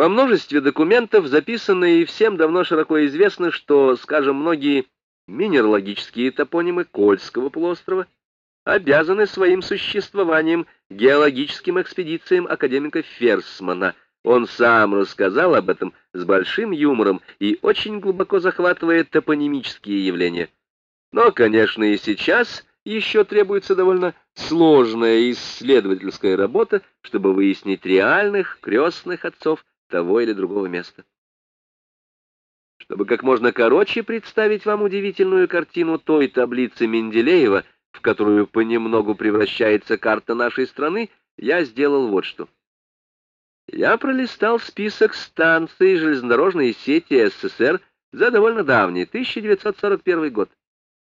Во множестве документов записано и всем давно широко известно, что, скажем, многие минералогические топонимы Кольского полуострова обязаны своим существованием геологическим экспедициям академика Ферсмана. Он сам рассказал об этом с большим юмором и очень глубоко захватывая топонимические явления. Но, конечно, и сейчас еще требуется довольно сложная исследовательская работа, чтобы выяснить реальных крестных отцов того или другого места. Чтобы как можно короче представить вам удивительную картину той таблицы Менделеева, в которую понемногу превращается карта нашей страны, я сделал вот что. Я пролистал список станций железнодорожной сети СССР за довольно давний, 1941 год,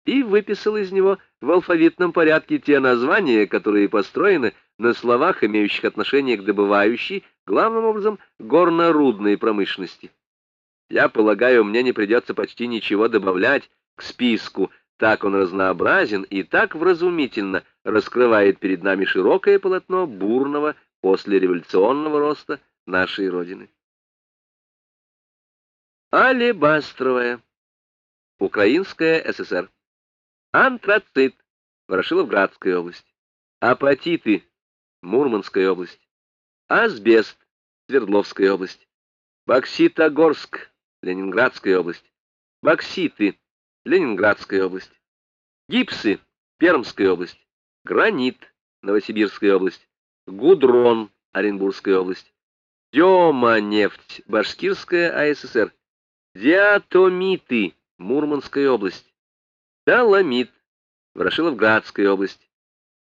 и выписал из него в алфавитном порядке те названия, которые построены на словах, имеющих отношение к добывающей, главным образом, горнорудной промышленности. Я полагаю, мне не придется почти ничего добавлять к списку, так он разнообразен и так вразумительно раскрывает перед нами широкое полотно бурного послереволюционного роста нашей Родины. Алебастровая. Украинская ССР. Антрацит. Ворошиловградская область. Апатиты. Мурманская область. Асбест. Свердловская область. Бокситогорск. Ленинградская область. Бокситы. Ленинградская область. Гипсы. Пермская область. Гранит. Новосибирская область. Гудрон. Оренбургская область. Дема нефть. Башкирская АССР. Диатомиты. Мурманская область. Таламит. Ворошиловградская область.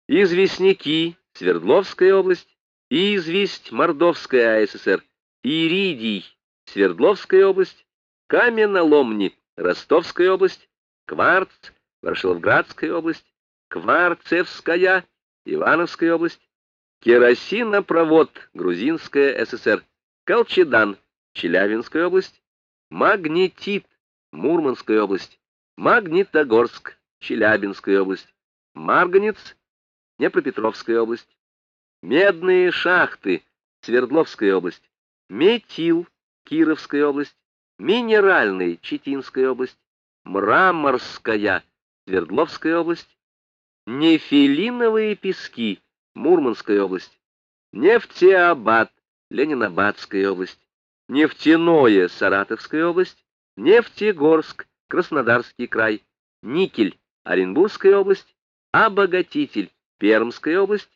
Известняки. Свердловская область. Известь. Мордовская АССР. Иридий. Свердловская область. Каменоломни. Ростовская область. Кварц. Ворошиловградская область. Кварцевская. Ивановская область. Керосинопровод. Грузинская ССР. Колчедан. Челябинская область. Магнетит. Мурманская область. Магнитогорск. Челябинская область. Марганец. Днепропетровская область. Медные шахты. Свердловская область. Метил, Кировская область, Минеральный, Читинская область, Мраморская, Свердловская область, Нефилиновые пески, Мурманская область, Нефтеабад, Ленинабадская область, Нефтяное, Саратовская область, Нефтегорск, Краснодарский край, Никель, Оренбургская область, Обогатитель, Пермская область,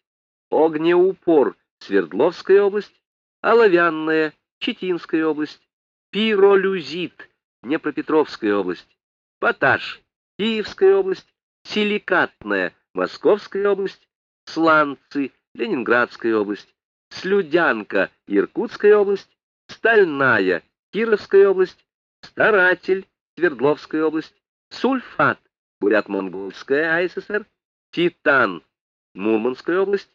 Огнеупор, Свердловская область, Оловянная, Читинская область, Пиролюзит, Днепропетровская область, Поташ, Киевская область, Силикатная, Московская область, Сланцы, Ленинградская область, Слюдянка, Иркутская область, Стальная, Кировская область, Старатель, Свердловская область, Сульфат, Бурят-Монгольская АССР, Титан, Мурманская область,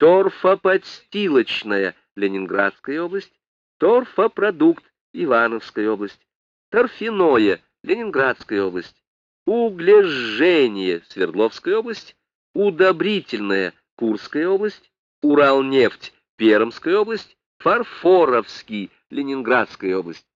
Торфоподстилочная, Ленинградская область, торфопродукт, Ивановская область, торфяное, Ленинградская область, углежжение, Свердловская область, удобрительная, Курская область, Уралнефть, Пермская область, Фарфоровский, Ленинградская область.